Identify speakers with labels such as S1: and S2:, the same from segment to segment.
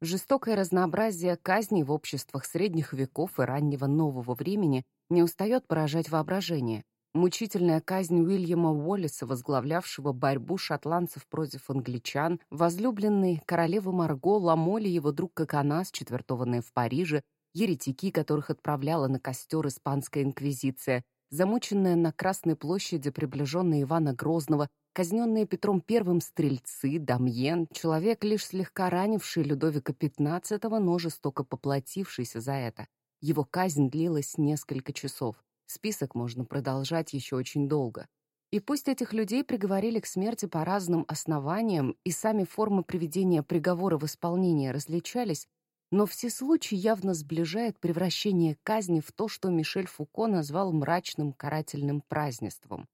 S1: Жестокое разнообразие казней в обществах средних веков и раннего нового времени не устает поражать воображение. Мучительная казнь Уильяма Уоллиса, возглавлявшего борьбу шотландцев против англичан, возлюбленный королевы Марго Ламоли, его друг Коконас, четвертованные в Париже, еретики, которых отправляла на костер испанская инквизиция, замученная на Красной площади приближенная Ивана Грозного, казненные Петром I стрельцы, Дамьен, человек, лишь слегка ранивший Людовика XV, но жестоко поплатившийся за это. Его казнь длилась несколько часов. Список можно продолжать еще очень долго. И пусть этих людей приговорили к смерти по разным основаниям, и сами формы приведения приговора в исполнение различались, но все случаи явно сближает превращение казни в то, что Мишель Фуко назвал мрачным карательным празднеством.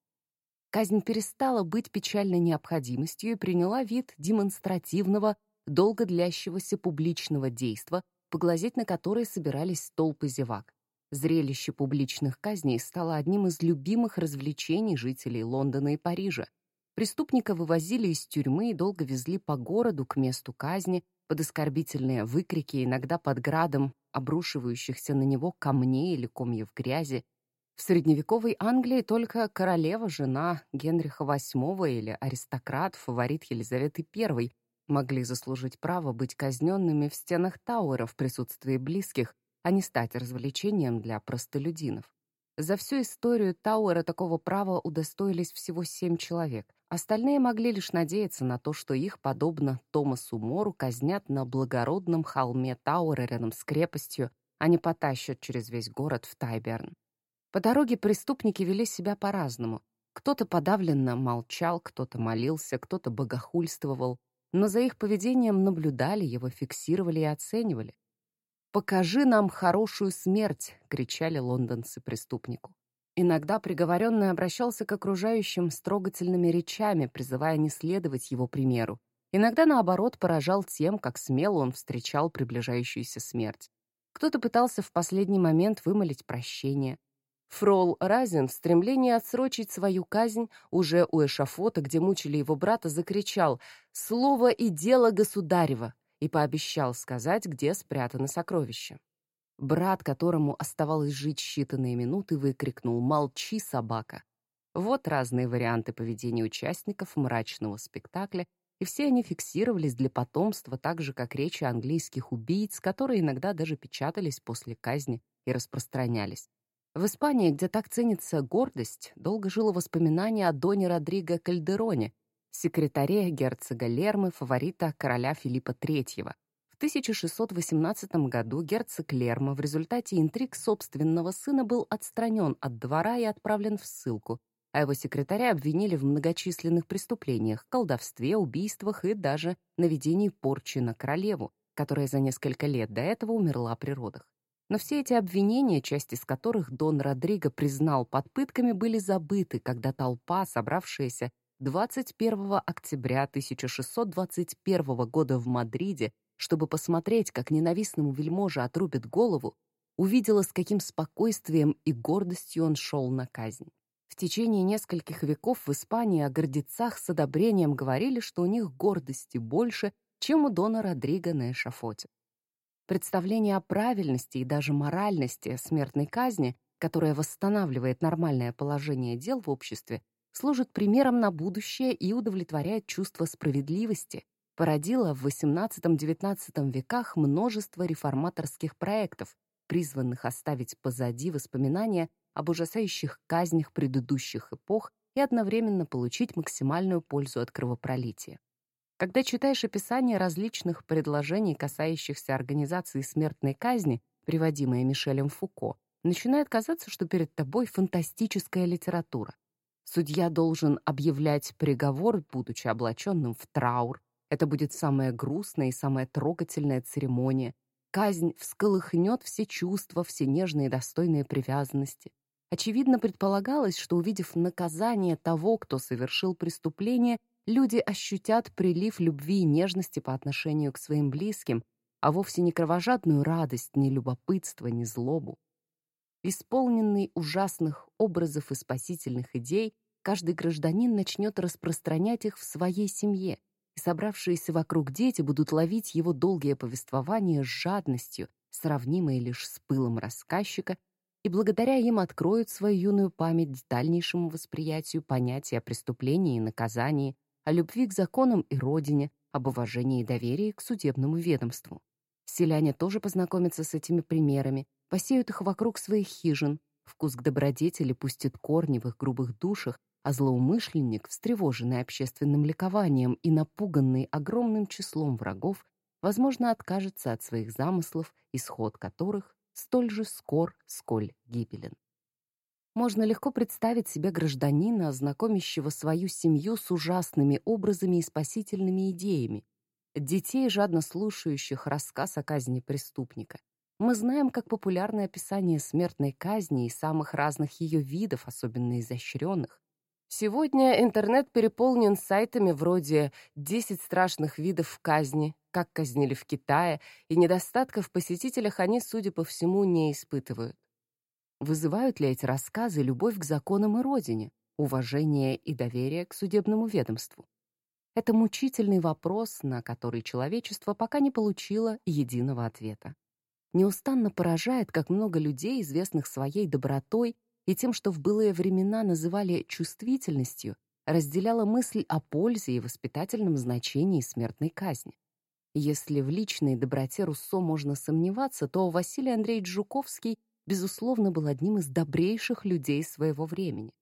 S1: Казнь перестала быть печальной необходимостью и приняла вид демонстративного, долго длящегося публичного действа, поглазеть на которое собирались толпы зевак. Зрелище публичных казней стало одним из любимых развлечений жителей Лондона и Парижа. Преступника вывозили из тюрьмы и долго везли по городу к месту казни, под оскорбительные выкрики, иногда под градом обрушивающихся на него камней или комьев грязи. В средневековой Англии только королева, жена Генриха VIII или аристократ, фаворит Елизаветы I, могли заслужить право быть казненными в стенах Тауэра в присутствии близких, а не стать развлечением для простолюдинов. За всю историю Тауэра такого права удостоились всего семь человек. Остальные могли лишь надеяться на то, что их, подобно Томасу Мору, казнят на благородном холме Тауэра рядом с крепостью, а не потащат через весь город в Тайберн. По дороге преступники вели себя по-разному. Кто-то подавленно молчал, кто-то молился, кто-то богохульствовал, но за их поведением наблюдали, его фиксировали и оценивали. «Покажи нам хорошую смерть!» — кричали лондонцы преступнику. Иногда приговоренный обращался к окружающим с трогательными речами, призывая не следовать его примеру. Иногда, наоборот, поражал тем, как смело он встречал приближающуюся смерть. Кто-то пытался в последний момент вымолить прощение. Фрол Разин в стремлении отсрочить свою казнь уже у эшафота, где мучили его брата, закричал «Слово и дело государева!» и пообещал сказать, где спрятано сокровище. Брат, которому оставалось жить считанные минуты, выкрикнул «Молчи, собака!». Вот разные варианты поведения участников мрачного спектакля, и все они фиксировались для потомства, так же, как речи английских убийц, которые иногда даже печатались после казни и распространялись. В Испании, где так ценится гордость, долго жило воспоминание о Доне Родриго Кальдероне, секретаре герцога Лермы, фаворита короля Филиппа III. В 1618 году герцог Лерма в результате интриг собственного сына был отстранен от двора и отправлен в ссылку, а его секретаря обвинили в многочисленных преступлениях, колдовстве, убийствах и даже наведении порчи на королеву, которая за несколько лет до этого умерла при родах. Но все эти обвинения, часть из которых Дон Родриго признал под пытками, были забыты, когда толпа, собравшаяся 21 октября 1621 года в Мадриде, чтобы посмотреть, как ненавистному вельможе отрубят голову, увидела, с каким спокойствием и гордостью он шел на казнь. В течение нескольких веков в Испании о гордецах с одобрением говорили, что у них гордости больше, чем у Дона Родриго на эшафоте. Представление о правильности и даже моральности смертной казни, которая восстанавливает нормальное положение дел в обществе, служит примером на будущее и удовлетворяет чувство справедливости, породила в XVIII-XIX веках множество реформаторских проектов, призванных оставить позади воспоминания об ужасающих казнях предыдущих эпох и одновременно получить максимальную пользу от кровопролития. Когда читаешь описание различных предложений, касающихся организации смертной казни, приводимые Мишелем Фуко, начинает казаться, что перед тобой фантастическая литература. Судья должен объявлять приговор, будучи облаченным в траур. Это будет самая грустная и самая трогательная церемония. Казнь всколыхнет все чувства, все нежные и достойные привязанности. Очевидно, предполагалось, что, увидев наказание того, кто совершил преступление, люди ощутят прилив любви и нежности по отношению к своим близким, а вовсе не кровожадную радость, ни любопытство, ни злобу. Исполненный ужасных образов и спасительных идей, каждый гражданин начнет распространять их в своей семье, и собравшиеся вокруг дети будут ловить его долгие повествования с жадностью, сравнимой лишь с пылом рассказчика, и благодаря им откроют свою юную память дальнейшему восприятию понятия о преступлении и наказании, о любви к законам и родине, об уважении и доверии к судебному ведомству. Селяне тоже познакомятся с этими примерами, посеют их вокруг своих хижин, вкус к добродетели пустит корни в их грубых душах, а злоумышленник, встревоженный общественным ликованием и напуганный огромным числом врагов, возможно, откажется от своих замыслов, исход которых столь же скор, сколь гибелен. Можно легко представить себе гражданина, знакомящего свою семью с ужасными образами и спасительными идеями, детей, жадно слушающих рассказ о казни преступника. Мы знаем, как популярное описание смертной казни и самых разных ее видов, особенно изощренных. Сегодня интернет переполнен сайтами вроде «10 страшных видов казни», «Как казнили в Китае», и недостатков в посетителях они, судя по всему, не испытывают. Вызывают ли эти рассказы любовь к законам и родине, уважение и доверие к судебному ведомству? Это мучительный вопрос, на который человечество пока не получило единого ответа. Неустанно поражает, как много людей, известных своей добротой и тем, что в былые времена называли чувствительностью, разделяла мысль о пользе и воспитательном значении смертной казни. Если в личной доброте Руссо можно сомневаться, то Василий Андреевич Жуковский безусловно, был одним из добрейших людей своего времени.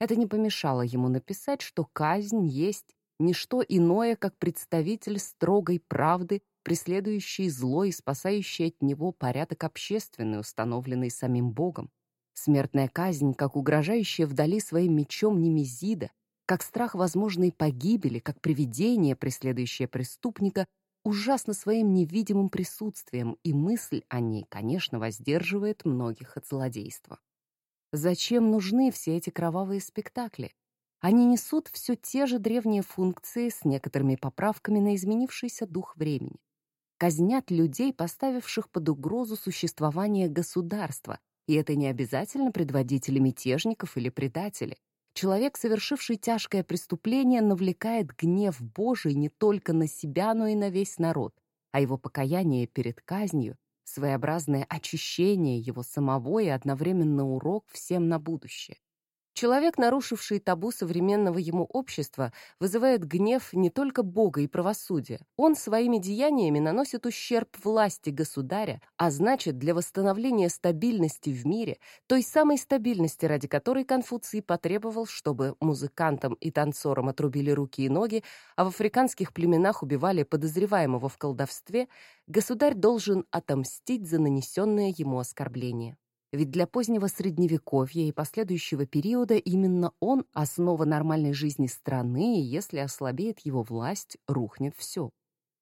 S1: Это не помешало ему написать, что казнь есть не что иное, как представитель строгой правды, преследующий зло и спасающий от него порядок общественный, установленный самим Богом. Смертная казнь, как угрожающая вдали своим мечом Немезида, как страх возможной погибели, как привидение, преследующее преступника, ужасно своим невидимым присутствием, и мысль о ней, конечно, воздерживает многих от злодейства. Зачем нужны все эти кровавые спектакли? Они несут все те же древние функции с некоторыми поправками на изменившийся дух времени. Казнят людей, поставивших под угрозу существование государства, и это не обязательно предводители мятежников или предатели. Человек, совершивший тяжкое преступление, навлекает гнев Божий не только на себя, но и на весь народ, а его покаяние перед казнью — своеобразное очищение его самого и одновременно урок всем на будущее. Человек, нарушивший табу современного ему общества, вызывает гнев не только Бога и правосудия. Он своими деяниями наносит ущерб власти государя, а значит, для восстановления стабильности в мире, той самой стабильности, ради которой Конфуций потребовал, чтобы музыкантам и танцорам отрубили руки и ноги, а в африканских племенах убивали подозреваемого в колдовстве, государь должен отомстить за нанесенное ему оскорбление. Ведь для позднего Средневековья и последующего периода именно он — основа нормальной жизни страны, и если ослабеет его власть, рухнет все.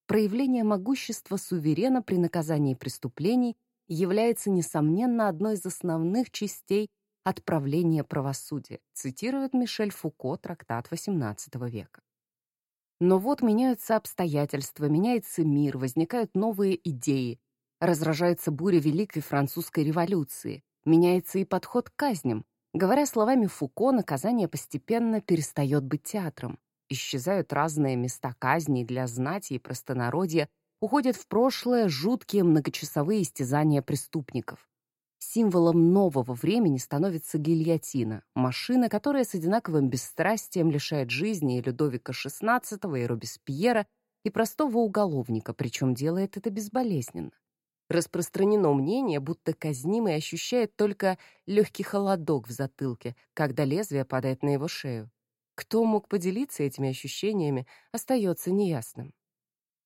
S1: Проявление могущества суверена при наказании преступлений является, несомненно, одной из основных частей отправления правосудия, цитирует Мишель Фуко, трактат XVIII века. Но вот меняются обстоятельства, меняется мир, возникают новые идеи, Разражается буря Великой Французской революции. Меняется и подход к казням. Говоря словами Фуко, наказание постепенно перестает быть театром. Исчезают разные места казней для знати и простонародья, уходят в прошлое жуткие многочасовые истязания преступников. Символом нового времени становится гильотина, машина, которая с одинаковым бесстрастием лишает жизни и Людовика XVI, и Робеспьера, и простого уголовника, причем делает это безболезненно. Распространено мнение, будто казнимый ощущает только легкий холодок в затылке, когда лезвие падает на его шею. Кто мог поделиться этими ощущениями, остается неясным.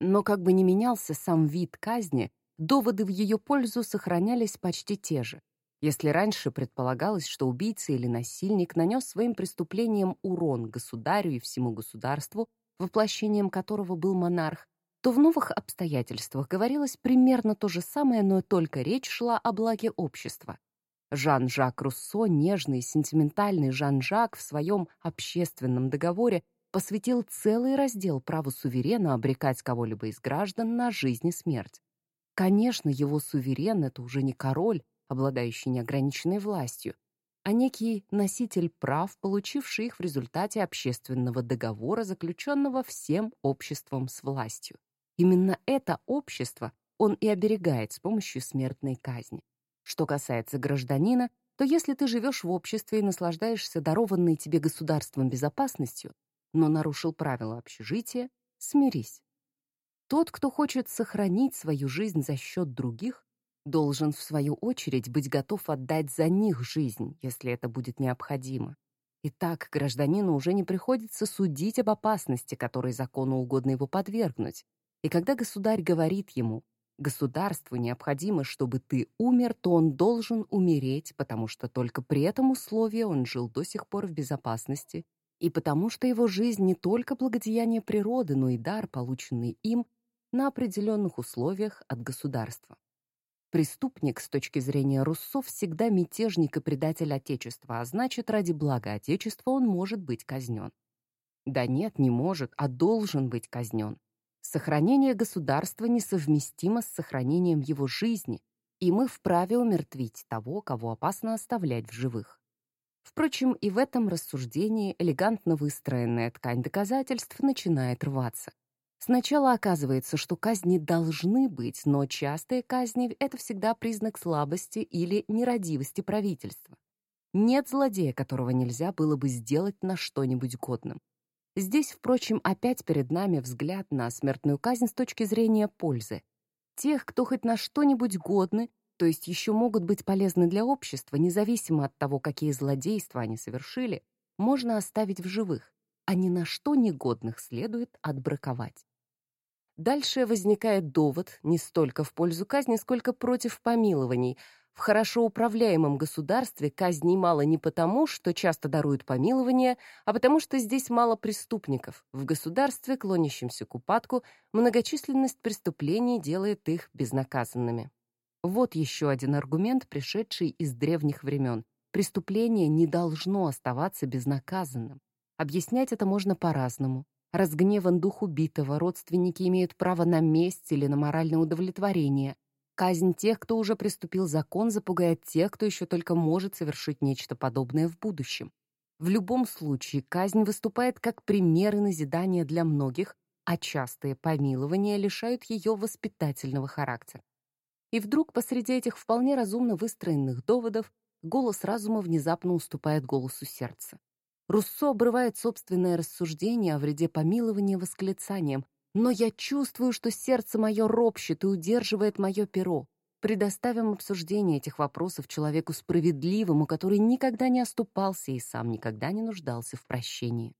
S1: Но как бы ни менялся сам вид казни, доводы в ее пользу сохранялись почти те же. Если раньше предполагалось, что убийца или насильник нанес своим преступлением урон государю и всему государству, воплощением которого был монарх, то в новых обстоятельствах говорилось примерно то же самое, но только речь шла о благе общества. Жан-Жак Руссо, нежный, сентиментальный Жан-Жак в своем общественном договоре посвятил целый раздел праву суверена обрекать кого-либо из граждан на жизнь и смерть. Конечно, его суверен — это уже не король, обладающий неограниченной властью. а некий носитель прав, получивший их в результате общественного договора, заключенного всем обществом с властью. Именно это общество он и оберегает с помощью смертной казни. Что касается гражданина, то если ты живешь в обществе и наслаждаешься дарованной тебе государством безопасностью, но нарушил правила общежития, смирись. Тот, кто хочет сохранить свою жизнь за счет других, должен, в свою очередь, быть готов отдать за них жизнь, если это будет необходимо. Итак, гражданину уже не приходится судить об опасности, которой закону угодно его подвергнуть. И когда государь говорит ему Государству необходимо, чтобы ты умер, то он должен умереть, потому что только при этом условии он жил до сих пор в безопасности, и потому что его жизнь не только благодеяние природы, но и дар, полученный им на определенных условиях от государства. Преступник с точки зрения Руссо всегда мятежник и предатель Отечества, а значит, ради блага Отечества он может быть казнен. Да нет, не может, а должен быть казнен. Сохранение государства несовместимо с сохранением его жизни, и мы вправе умертвить того, кого опасно оставлять в живых. Впрочем, и в этом рассуждении элегантно выстроенная ткань доказательств начинает рваться. Сначала оказывается, что казни должны быть, но частые казни — это всегда признак слабости или нерадивости правительства. Нет злодея, которого нельзя было бы сделать на что-нибудь годным. Здесь, впрочем, опять перед нами взгляд на смертную казнь с точки зрения пользы. Тех, кто хоть на что-нибудь годны, то есть еще могут быть полезны для общества, независимо от того, какие злодейства они совершили, можно оставить в живых, а ни на что негодных следует отбраковать. Дальше возникает довод не столько в пользу казни, сколько против помилований — в хорошо управляемом государстве казней мало не потому, что часто даруют помилование, а потому что здесь мало преступников. В государстве, клонящемся к упадку, многочисленность преступлений делает их безнаказанными. Вот еще один аргумент, пришедший из древних времен. Преступление не должно оставаться безнаказанным. Объяснять это можно по-разному. Разгневан дух убитого, родственники имеют право на месть или на моральное удовлетворение, Казнь тех, кто уже приступил закон, запугает тех, кто еще только может совершить нечто подобное в будущем. В любом случае, казнь выступает как пример и назидание для многих, а частые помилования лишают ее воспитательного характера. И вдруг посреди этих вполне разумно выстроенных доводов голос разума внезапно уступает голосу сердца. Руссо обрывает собственное рассуждение о вреде помилования восклицанием но я чувствую, что сердце мое ропщет и удерживает мое перо. Предоставим обсуждение этих вопросов человеку справедливому, который никогда не оступался и сам никогда не нуждался в прощении.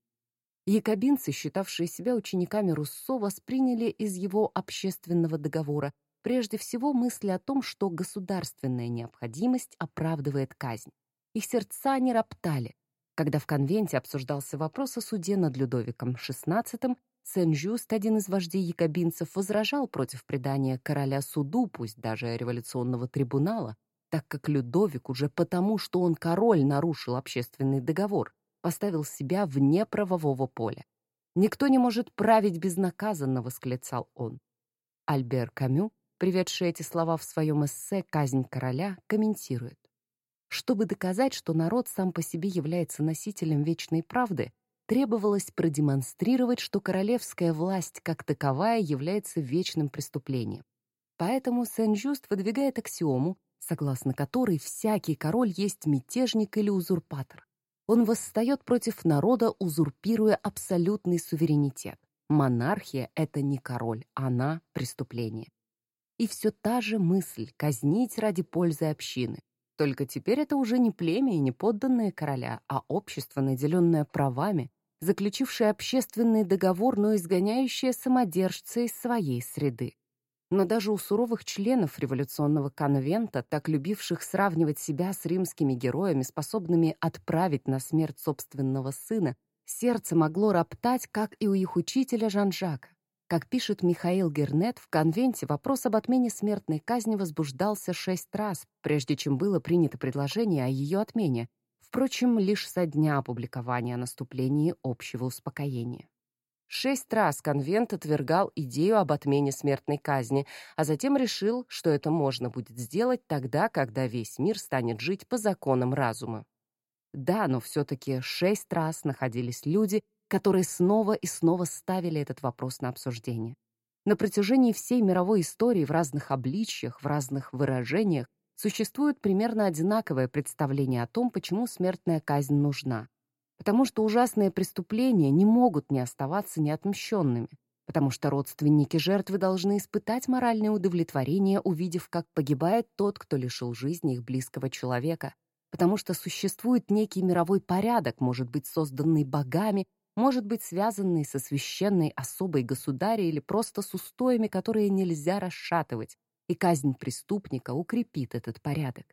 S1: Якобинцы, считавшие себя учениками Руссо, восприняли из его общественного договора прежде всего мысли о том, что государственная необходимость оправдывает казнь. Их сердца не роптали. Когда в конвенте обсуждался вопрос о суде над Людовиком XVI, Сен-Жюст, один из вождей якобинцев, возражал против предания короля суду, пусть даже революционного трибунала, так как Людовик уже потому, что он король нарушил общественный договор, поставил себя вне правового поля. «Никто не может править безнаказанно», — восклицал он. Альбер Камю, приведший эти слова в своем эссе «Казнь короля», комментирует. Чтобы доказать, что народ сам по себе является носителем вечной правды, требовалось продемонстрировать, что королевская власть как таковая является вечным преступлением. Поэтому Сен-Жюст выдвигает аксиому, согласно которой всякий король есть мятежник или узурпатор. Он восстает против народа, узурпируя абсолютный суверенитет. Монархия — это не король, она — преступление. И все та же мысль — казнить ради пользы общины. Только теперь это уже не племя и не подданные короля, а общество, наделенное правами, заключившее общественный договор, но изгоняющее самодержца из своей среды. Но даже у суровых членов революционного конвента, так любивших сравнивать себя с римскими героями, способными отправить на смерть собственного сына, сердце могло роптать, как и у их учителя Жан-Жака. Как пишет Михаил Гернет, в конвенте вопрос об отмене смертной казни возбуждался шесть раз, прежде чем было принято предложение о ее отмене, впрочем, лишь со дня опубликования о наступлении общего успокоения. Шесть раз конвент отвергал идею об отмене смертной казни, а затем решил, что это можно будет сделать тогда, когда весь мир станет жить по законам разума. Да, но все-таки шесть раз находились люди, которые снова и снова ставили этот вопрос на обсуждение. На протяжении всей мировой истории в разных обличьях, в разных выражениях существует примерно одинаковое представление о том, почему смертная казнь нужна. Потому что ужасные преступления не могут не оставаться неотмщенными, потому что родственники жертвы должны испытать моральное удовлетворение, увидев, как погибает тот, кто лишил жизни их близкого человека, потому что существует некий мировой порядок, может быть, созданный богами, может быть связанный со священной особой государя или просто с устоями, которые нельзя расшатывать, и казнь преступника укрепит этот порядок.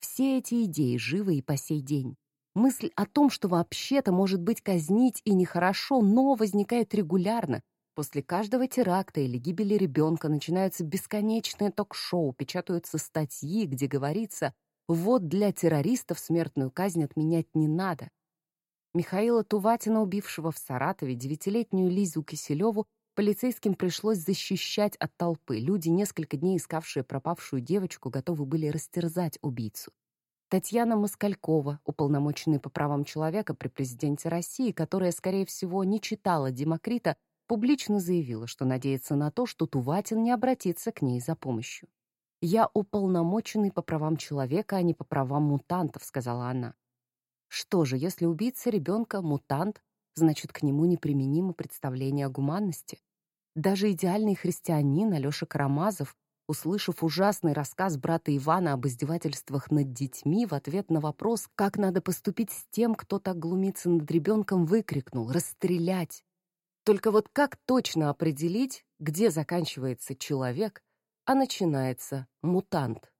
S1: Все эти идеи живы и по сей день. Мысль о том, что вообще-то, может быть, казнить и нехорошо, но возникает регулярно. После каждого теракта или гибели ребенка начинаются бесконечные ток-шоу, печатаются статьи, где говорится «Вот для террористов смертную казнь отменять не надо». Михаила Туватина, убившего в Саратове девятилетнюю Лизу Киселеву, полицейским пришлось защищать от толпы. Люди, несколько дней искавшие пропавшую девочку, готовы были растерзать убийцу. Татьяна Москалькова, уполномоченная по правам человека при президенте России, которая, скорее всего, не читала Демокрита, публично заявила, что надеется на то, что Туватин не обратится к ней за помощью. «Я уполномоченный по правам человека, а не по правам мутантов», — сказала она. Что же, если убийца ребенка — мутант, значит, к нему неприменимо представление о гуманности? Даже идеальный христианин Алеша Карамазов, услышав ужасный рассказ брата Ивана об издевательствах над детьми, в ответ на вопрос, как надо поступить с тем, кто так глумится над ребенком, выкрикнул «Расстрелять!». Только вот как точно определить, где заканчивается человек, а начинается мутант?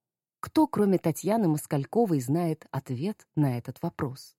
S1: Кто, кроме Татьяны Москальковой, знает ответ на этот вопрос?